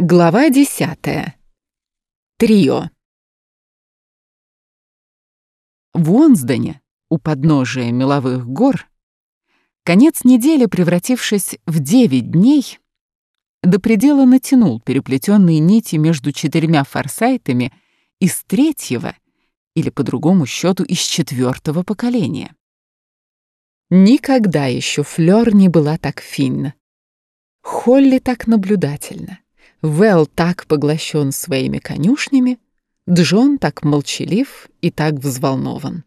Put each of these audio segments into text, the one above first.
Глава десятая. Трио. В Уонсдоне, у подножия меловых гор, конец недели, превратившись в девять дней, до предела натянул переплетенные нити между четырьмя форсайтами из третьего, или по другому счету из четвертого поколения. Никогда еще Флёр не была так финна. Холли так наблюдательна. Вэл так поглощен своими конюшнями, Джон так молчалив и так взволнован.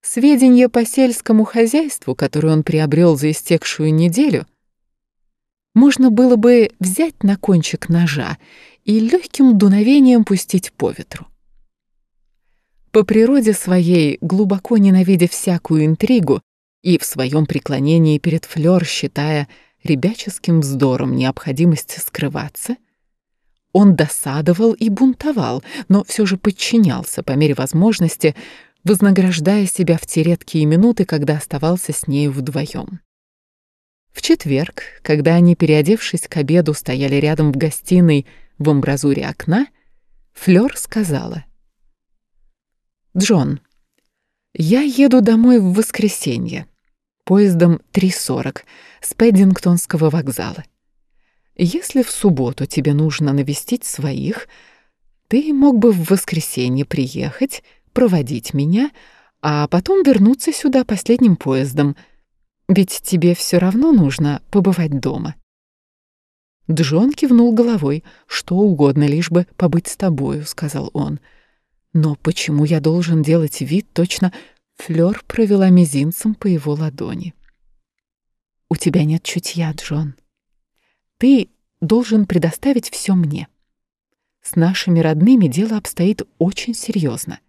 Сведения по сельскому хозяйству, которые он приобрел за истекшую неделю, можно было бы взять на кончик ножа и легким дуновением пустить по ветру. По природе своей, глубоко ненавидя всякую интригу и в своем преклонении перед Флёр считая ребяческим вздором необходимость скрываться, он досадовал и бунтовал, но все же подчинялся по мере возможности, вознаграждая себя в те редкие минуты, когда оставался с нею вдвоем. В четверг, когда они, переодевшись к обеду, стояли рядом в гостиной в амбразуре окна, Флёр сказала. «Джон, я еду домой в воскресенье поездом 3.40 с Пэддингтонского вокзала. Если в субботу тебе нужно навестить своих, ты мог бы в воскресенье приехать, проводить меня, а потом вернуться сюда последним поездом, ведь тебе все равно нужно побывать дома. Джон кивнул головой. «Что угодно, лишь бы побыть с тобою», — сказал он. «Но почему я должен делать вид точно, Флёр провела мизинцем по его ладони. «У тебя нет чутья, Джон. Ты должен предоставить все мне. С нашими родными дело обстоит очень серьезно.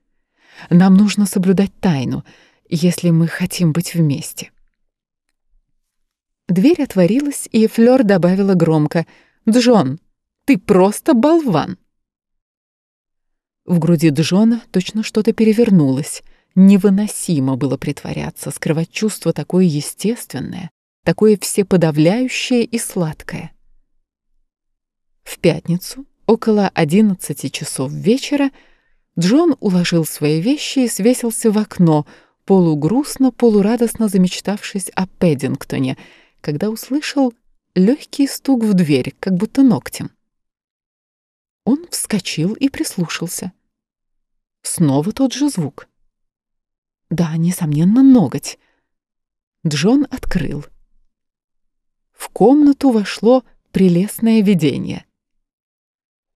Нам нужно соблюдать тайну, если мы хотим быть вместе». Дверь отворилась, и Флёр добавила громко «Джон, ты просто болван!» В груди Джона точно что-то перевернулось. Невыносимо было притворяться, скрывать чувство такое естественное, такое всеподавляющее и сладкое. В пятницу, около одиннадцати часов вечера, Джон уложил свои вещи и свесился в окно, полугрустно, полурадостно замечтавшись о Пэддингтоне, когда услышал легкий стук в дверь, как будто ногтем. Он вскочил и прислушался. Снова тот же звук — да, несомненно, ноготь. Джон открыл. В комнату вошло прелестное видение.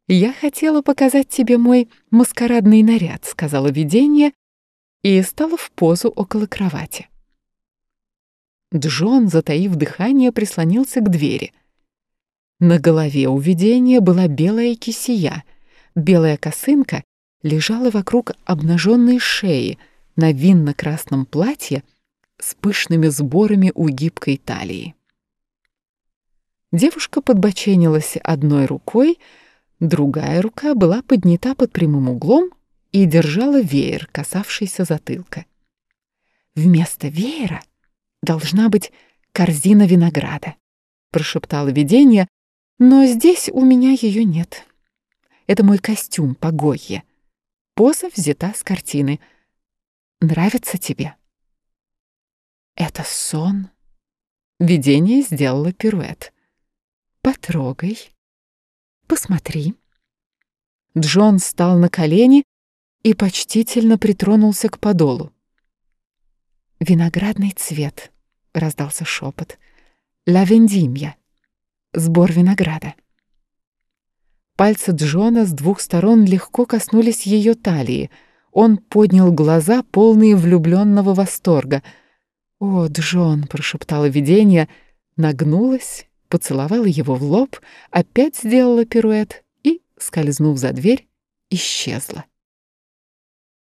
«Я хотела показать тебе мой маскарадный наряд», — сказала видение, и стала в позу около кровати. Джон, затаив дыхание, прислонился к двери. На голове у видения была белая кисия, белая косынка лежала вокруг обнаженной шеи — на винно-красном платье с пышными сборами у гибкой талии. Девушка подбоченилась одной рукой, другая рука была поднята под прямым углом и держала веер, касавшийся затылка. Вместо веера должна быть корзина винограда, прошептало видение, но здесь у меня ее нет. Это мой костюм погойе. Поза взята с картины — Нравится тебе? Это сон. Видение сделало пируэт. Потрогай. Посмотри. Джон встал на колени и почтительно притронулся к подолу. «Виноградный цвет», — раздался шепот. «Ла вендимья» — сбор винограда. Пальцы Джона с двух сторон легко коснулись ее талии — он поднял глаза, полные влюбленного восторга. «О, Джон!» — прошептала видение, нагнулась, поцеловала его в лоб, опять сделала пируэт и, скользнув за дверь, исчезла.